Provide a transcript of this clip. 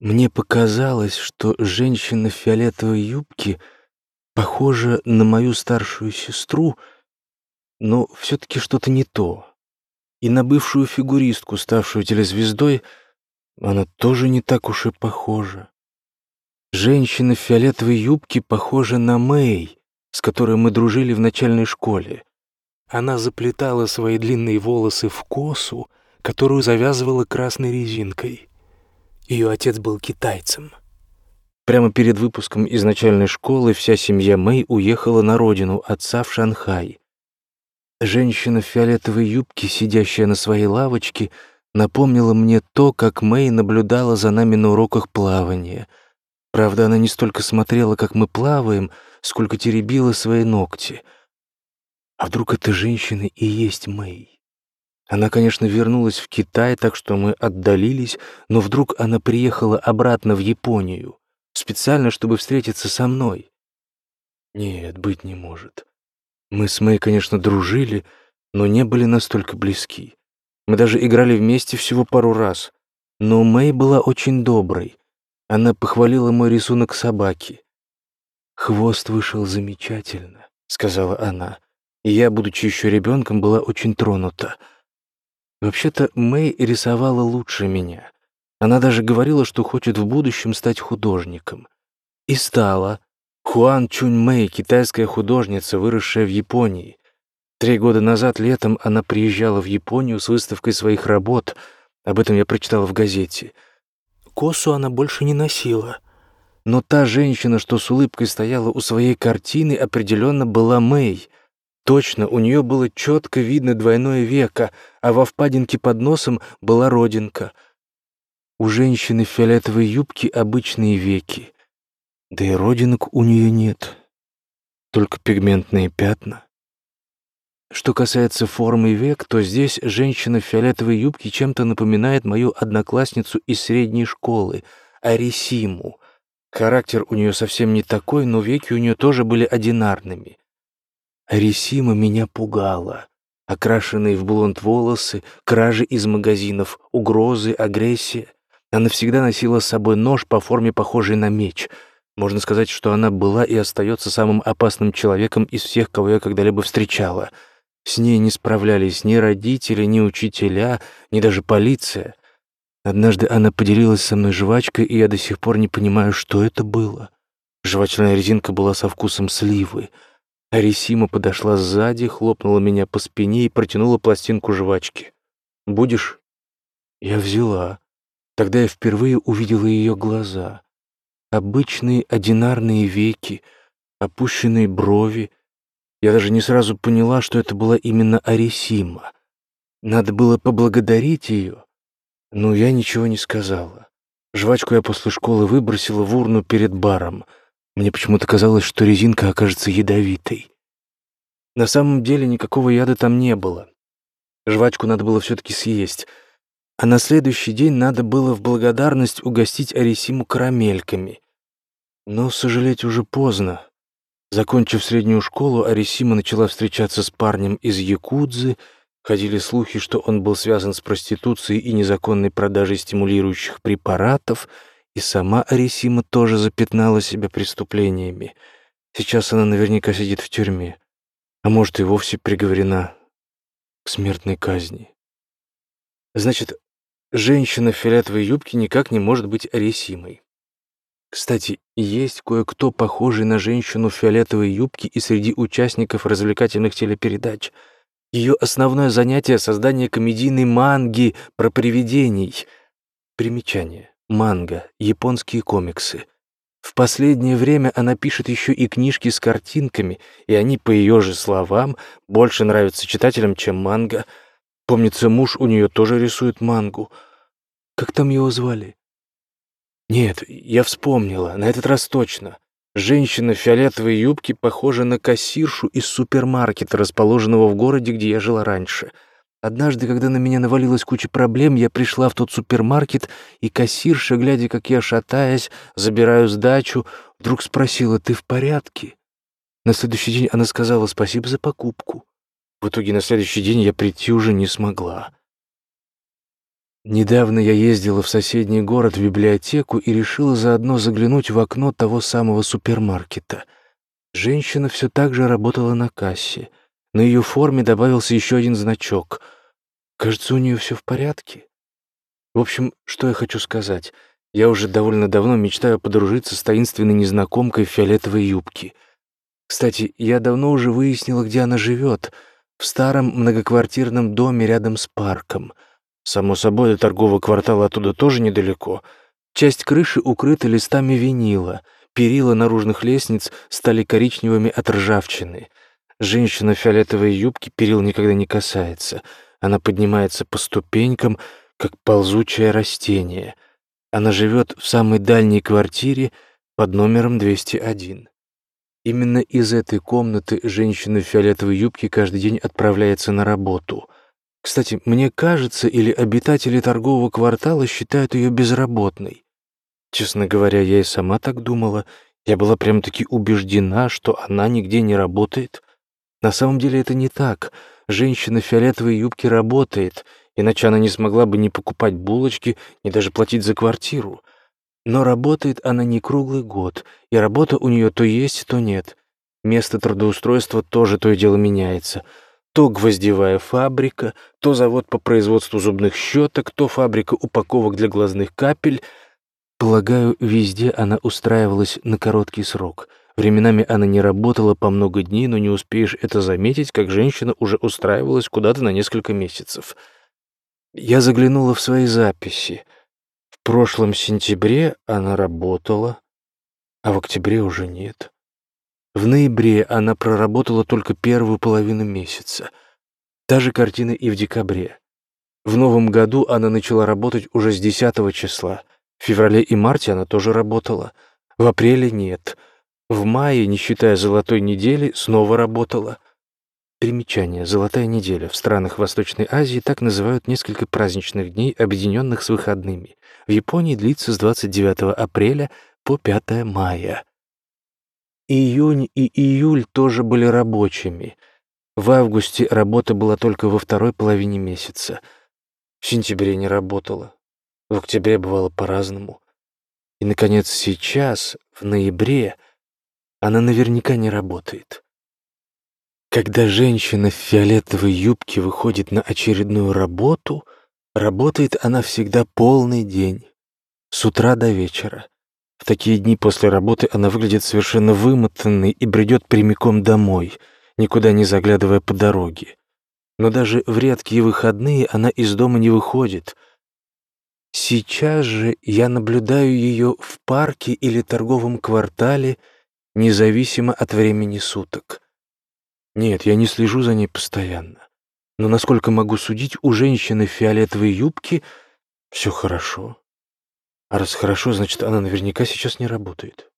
Мне показалось, что женщина в фиолетовой юбке похожа на мою старшую сестру, но все-таки что-то не то. И на бывшую фигуристку, ставшую телезвездой, она тоже не так уж и похожа. Женщина в фиолетовой юбке похожа на Мэй, с которой мы дружили в начальной школе. Она заплетала свои длинные волосы в косу, которую завязывала красной резинкой. Ее отец был китайцем. Прямо перед выпуском из начальной школы вся семья Мэй уехала на родину отца в Шанхай. Женщина в фиолетовой юбке, сидящая на своей лавочке, напомнила мне то, как Мэй наблюдала за нами на уроках плавания. Правда, она не столько смотрела, как мы плаваем, сколько теребила свои ногти. А вдруг эта женщина и есть Мэй? Она, конечно, вернулась в Китай, так что мы отдалились, но вдруг она приехала обратно в Японию, специально, чтобы встретиться со мной. Нет, быть не может. Мы с Мэй, конечно, дружили, но не были настолько близки. Мы даже играли вместе всего пару раз. Но Мэй была очень доброй. Она похвалила мой рисунок собаки. «Хвост вышел замечательно», — сказала она. И я, будучи еще ребенком, была очень тронута. Вообще-то Мэй рисовала лучше меня. Она даже говорила, что хочет в будущем стать художником. И стала. Хуан Чунь Мэй, китайская художница, выросшая в Японии. Три года назад летом она приезжала в Японию с выставкой своих работ. Об этом я прочитала в газете. Косу она больше не носила. Но та женщина, что с улыбкой стояла у своей картины, определенно была Мэй. Точно, у нее было четко видно двойное веко, а во впадинке под носом была родинка. У женщины в фиолетовой юбке обычные веки. Да и родинок у нее нет, только пигментные пятна. Что касается формы век, то здесь женщина в фиолетовой юбке чем-то напоминает мою одноклассницу из средней школы, Арисиму. Характер у нее совсем не такой, но веки у нее тоже были одинарными. Арисима меня пугала. Окрашенные в блонд волосы, кражи из магазинов, угрозы, агрессия. Она всегда носила с собой нож по форме, похожий на меч. Можно сказать, что она была и остается самым опасным человеком из всех, кого я когда-либо встречала. С ней не справлялись ни родители, ни учителя, ни даже полиция. Однажды она поделилась со мной жвачкой, и я до сих пор не понимаю, что это было. Жвачная резинка была со вкусом сливы. Арисима подошла сзади, хлопнула меня по спине и протянула пластинку жвачки. «Будешь?» Я взяла. Тогда я впервые увидела ее глаза. Обычные одинарные веки, опущенные брови. Я даже не сразу поняла, что это была именно Арисима. Надо было поблагодарить ее, но я ничего не сказала. Жвачку я после школы выбросила в урну перед баром. Мне почему-то казалось, что резинка окажется ядовитой. На самом деле никакого яда там не было. Жвачку надо было все-таки съесть. А на следующий день надо было в благодарность угостить Арисиму карамельками. Но сожалеть уже поздно. Закончив среднюю школу, Арисима начала встречаться с парнем из Якудзы — Ходили слухи, что он был связан с проституцией и незаконной продажей стимулирующих препаратов, и сама Арисима тоже запятнала себя преступлениями. Сейчас она наверняка сидит в тюрьме, а может и вовсе приговорена к смертной казни. Значит, женщина в фиолетовой юбке никак не может быть Арисимой. Кстати, есть кое-кто похожий на женщину в фиолетовой юбке и среди участников развлекательных телепередач — ее основное занятие — создание комедийной манги про привидений. Примечание. Манга. Японские комиксы. В последнее время она пишет еще и книжки с картинками, и они, по ее же словам, больше нравятся читателям, чем манга. Помнится, муж у нее тоже рисует мангу. Как там его звали? Нет, я вспомнила, на этот раз точно. Женщина в фиолетовой юбке похожа на кассиршу из супермаркета, расположенного в городе, где я жила раньше. Однажды, когда на меня навалилась куча проблем, я пришла в тот супермаркет, и кассирша, глядя, как я, шатаясь, забираю сдачу, вдруг спросила, «Ты в порядке?» На следующий день она сказала «Спасибо за покупку». В итоге на следующий день я прийти уже не смогла. Недавно я ездила в соседний город в библиотеку и решила заодно заглянуть в окно того самого супермаркета. Женщина все так же работала на кассе. На ее форме добавился еще один значок. Кажется, у нее все в порядке. В общем, что я хочу сказать. Я уже довольно давно мечтаю подружиться с таинственной незнакомкой в фиолетовой юбке. Кстати, я давно уже выяснила, где она живет. В старом многоквартирном доме рядом с парком — Само собой, до торгового квартала оттуда тоже недалеко. Часть крыши укрыта листами винила, перила наружных лестниц стали коричневыми от ржавчины. Женщина в фиолетовой юбке перил никогда не касается. Она поднимается по ступенькам, как ползучее растение. Она живет в самой дальней квартире под номером 201. Именно из этой комнаты женщина в фиолетовой юбке каждый день отправляется на работу — кстати, мне кажется, или обитатели торгового квартала считают ее безработной. Честно говоря, я и сама так думала. Я была прям-таки убеждена, что она нигде не работает. На самом деле это не так. Женщина в фиолетовой юбке работает, иначе она не смогла бы ни покупать булочки, ни даже платить за квартиру. Но работает она не круглый год, и работа у нее то есть, то нет. Место трудоустройства тоже то и дело меняется — то гвоздевая фабрика, то завод по производству зубных щеток, то фабрика упаковок для глазных капель. Полагаю, везде она устраивалась на короткий срок. Временами она не работала по много дней, но не успеешь это заметить, как женщина уже устраивалась куда-то на несколько месяцев. Я заглянула в свои записи. В прошлом сентябре она работала, а в октябре уже нет. В ноябре она проработала только первую половину месяца. Та же картина и в декабре. В новом году она начала работать уже с 10 числа. В феврале и марте она тоже работала. В апреле нет. В мае, не считая золотой недели, снова работала. Примечание. Золотая неделя. В странах Восточной Азии так называют несколько праздничных дней, объединенных с выходными. В Японии длится с 29 апреля по 5 мая. Июнь и июль тоже были рабочими. В августе работа была только во второй половине месяца. В сентябре не работала. В октябре бывало по-разному. И, наконец, сейчас, в ноябре, она наверняка не работает. Когда женщина в фиолетовой юбке выходит на очередную работу, работает она всегда полный день, с утра до вечера. В такие дни после работы она выглядит совершенно вымотанной и бредет прямиком домой, никуда не заглядывая по дороге. Но даже в редкие выходные она из дома не выходит. Сейчас же я наблюдаю ее в парке или торговом квартале, независимо от времени суток. Нет, я не слежу за ней постоянно. Но, насколько могу судить, у женщины в фиолетовой юбке все хорошо. А раз хорошо, значит, она наверняка сейчас не работает.